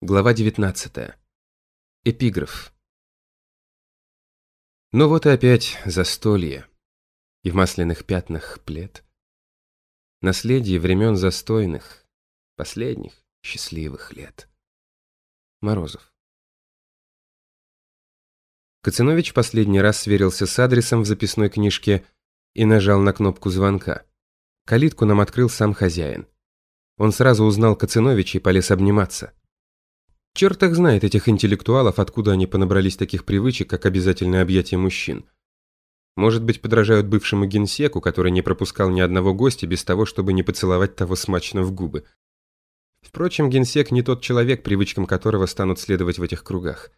Глава 19. Эпиграф. Ну вот и опять застолье. И в масляных пятнах плед. Наследие времен застойных, последних счастливых лет. Морозов. Коцинович последний раз сверился с адресом в записной книжке и нажал на кнопку звонка. Калитку нам открыл сам хозяин. Он сразу узнал Коциновича и полез обниматься. Черт их знает, этих интеллектуалов, откуда они понабрались таких привычек, как обязательное объятие мужчин. Может быть, подражают бывшему генсеку, который не пропускал ни одного гостя без того, чтобы не поцеловать того смачно в губы. Впрочем, генсек не тот человек, привычкам которого станут следовать в этих кругах.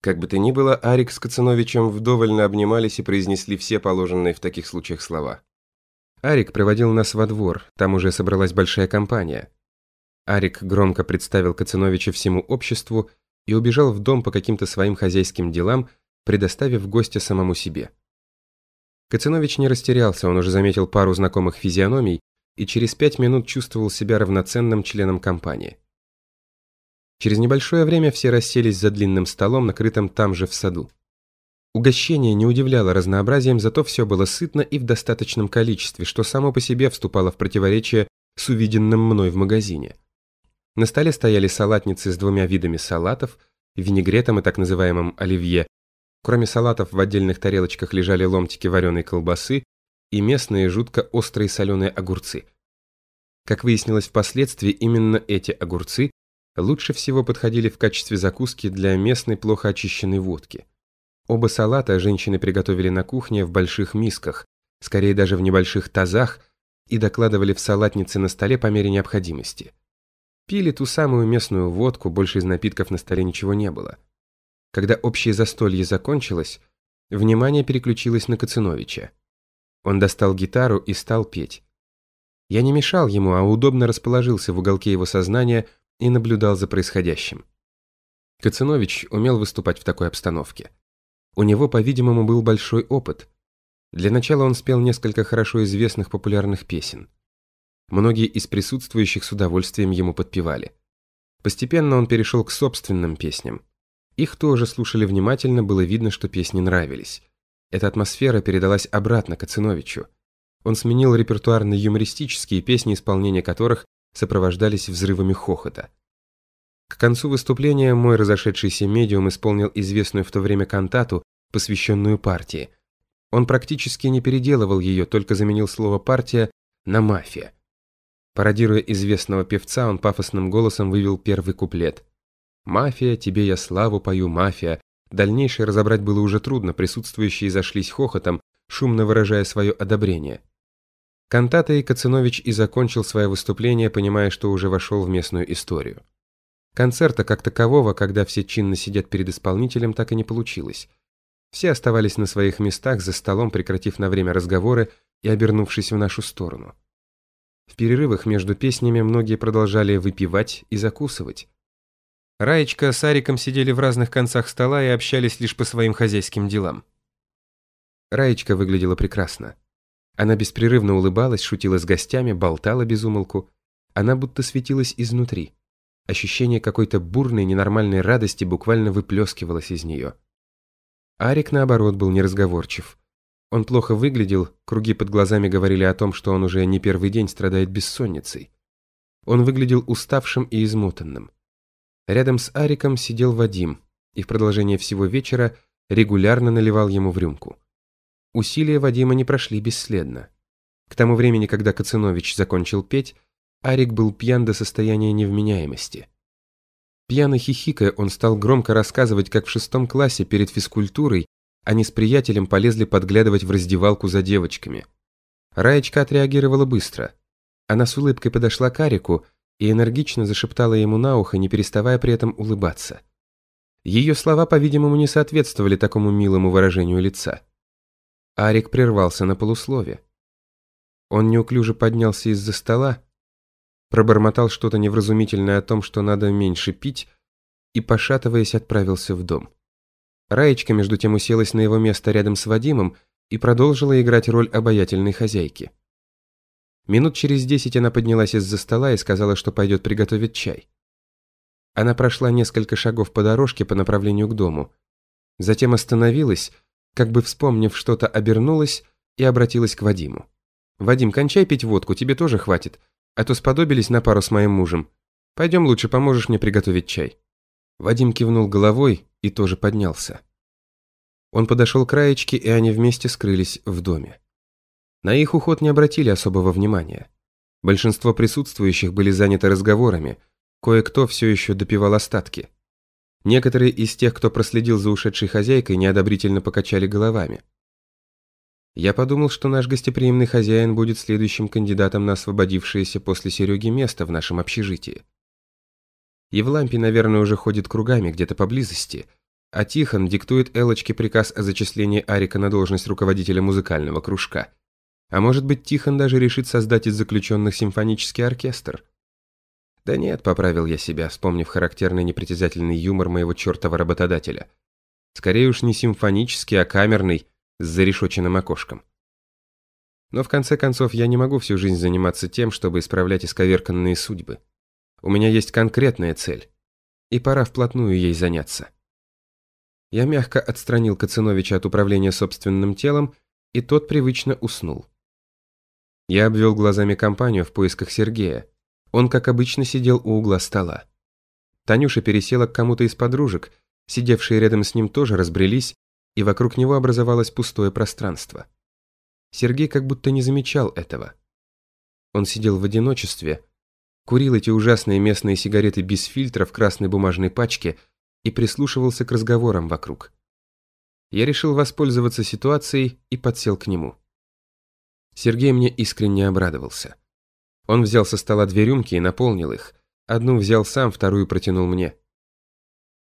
Как бы то ни было, Арик с Кацановичем вдоволь обнимались и произнесли все положенные в таких случаях слова. Арик проводил нас во двор, там уже собралась большая компания. Арик громко представил Кациновича всему обществу и убежал в дом по каким-то своим хозяйским делам, предоставив гостя самому себе. Кацинович не растерялся, он уже заметил пару знакомых физиономий и через пять минут чувствовал себя равноценным членом компании. Через небольшое время все расселись за длинным столом, накрытым там же в саду. Угощение не удивляло разнообразием, зато все было сытно и в достаточном количестве, что само по себе вступало в противоречие с увиденным мной в магазине. На столе стояли салатницы с двумя видами салатов, винегретом и так называемым оливье. Кроме салатов в отдельных тарелочках лежали ломтики вареной колбасы и местные жутко острые соленые огурцы. Как выяснилось впоследствии, именно эти огурцы лучше всего подходили в качестве закуски для местной плохо очищенной водки. Оба салата женщины приготовили на кухне в больших мисках, скорее даже в небольших тазах, и докладывали в салатнице на столе по мере необходимости. Пили ту самую местную водку, больше из напитков на столе ничего не было. Когда общее застолье закончилось, внимание переключилось на Коциновича. Он достал гитару и стал петь. Я не мешал ему, а удобно расположился в уголке его сознания и наблюдал за происходящим. Коцинович умел выступать в такой обстановке. У него, по-видимому, был большой опыт. Для начала он спел несколько хорошо известных популярных песен. Многие из присутствующих с удовольствием ему подпевали. Постепенно он перешел к собственным песням. Их тоже слушали внимательно, было видно, что песни нравились. Эта атмосфера передалась обратно Кациновичу. Он сменил репертуар на юмористические песни, исполнение которых сопровождались взрывами хохота. К концу выступления мой разошедшийся медиум исполнил известную в то время кантату, посвященную партии. Он практически не переделывал ее, только заменил слово «партия» на «мафия». Пародируя известного певца, он пафосным голосом вывел первый куплет. «Мафия, тебе я славу пою, мафия». Дальнейшее разобрать было уже трудно, присутствующие зашлись хохотом, шумно выражая свое одобрение. Кантата и Кацинович и закончил свое выступление, понимая, что уже вошел в местную историю. Концерта как такового, когда все чинно сидят перед исполнителем, так и не получилось. Все оставались на своих местах за столом, прекратив на время разговоры и обернувшись в нашу сторону. В перерывах между песнями многие продолжали выпивать и закусывать. Раечка с Ариком сидели в разных концах стола и общались лишь по своим хозяйским делам. Раечка выглядела прекрасно. Она беспрерывно улыбалась, шутила с гостями, болтала без умолку. Она будто светилась изнутри. Ощущение какой-то бурной, ненормальной радости буквально выплескивалось из нее. Арик, наоборот, был неразговорчив. Он плохо выглядел, круги под глазами говорили о том, что он уже не первый день страдает бессонницей. Он выглядел уставшим и измотанным. Рядом с Ариком сидел Вадим, и в продолжение всего вечера регулярно наливал ему в рюмку. Усилия Вадима не прошли бесследно. К тому времени, когда Кацинович закончил петь, Арик был пьян до состояния невменяемости. Пьяно хихикая, он стал громко рассказывать, как в шестом классе перед физкультурой они с приятелем полезли подглядывать в раздевалку за девочками. Раечка отреагировала быстро. Она с улыбкой подошла к Арику и энергично зашептала ему на ухо, не переставая при этом улыбаться. Ее слова, по-видимому, не соответствовали такому милому выражению лица. Арик прервался на полуслове. Он неуклюже поднялся из-за стола, пробормотал что-то невразумительное о том, что надо меньше пить, и, пошатываясь, отправился в дом. Раечка, между тем, уселась на его место рядом с Вадимом и продолжила играть роль обаятельной хозяйки. Минут через десять она поднялась из-за стола и сказала, что пойдет приготовить чай. Она прошла несколько шагов по дорожке по направлению к дому. Затем остановилась, как бы вспомнив что-то, обернулась и обратилась к Вадиму. «Вадим, кончай пить водку, тебе тоже хватит, а то сподобились на пару с моим мужем. Пойдем лучше, поможешь мне приготовить чай». Вадим кивнул головой и тоже поднялся. Он подошел к Раечке, и они вместе скрылись в доме. На их уход не обратили особого внимания. Большинство присутствующих были заняты разговорами, кое-кто все еще допивал остатки. Некоторые из тех, кто проследил за ушедшей хозяйкой, неодобрительно покачали головами. Я подумал, что наш гостеприимный хозяин будет следующим кандидатом на освободившееся после Сереги место в нашем общежитии. Евлампий, наверное, уже ходит кругами где-то поблизости, а Тихон диктует Элочке приказ о зачислении Арика на должность руководителя музыкального кружка. А может быть, Тихон даже решит создать из заключенных симфонический оркестр. Да нет, поправил я себя, вспомнив характерный непритязательный юмор моего чертова работодателя. Скорее уж не симфонический, а камерный, с зарешоченным окошком. Но в конце концов я не могу всю жизнь заниматься тем, чтобы исправлять исковерканные судьбы. У меня есть конкретная цель, и пора вплотную ей заняться. Я мягко отстранил Кациновича от управления собственным телом, и тот привычно уснул. Я обвел глазами компанию в поисках Сергея. Он, как обычно, сидел у угла стола. Танюша пересела к кому-то из подружек, сидевшие рядом с ним тоже разбрелись, и вокруг него образовалось пустое пространство. Сергей как будто не замечал этого. Он сидел в одиночестве, курил эти ужасные местные сигареты без фильтра в красной бумажной пачке – и прислушивался к разговорам вокруг. Я решил воспользоваться ситуацией и подсел к нему. Сергей мне искренне обрадовался. Он взял со стола две рюмки и наполнил их. Одну взял сам, вторую протянул мне.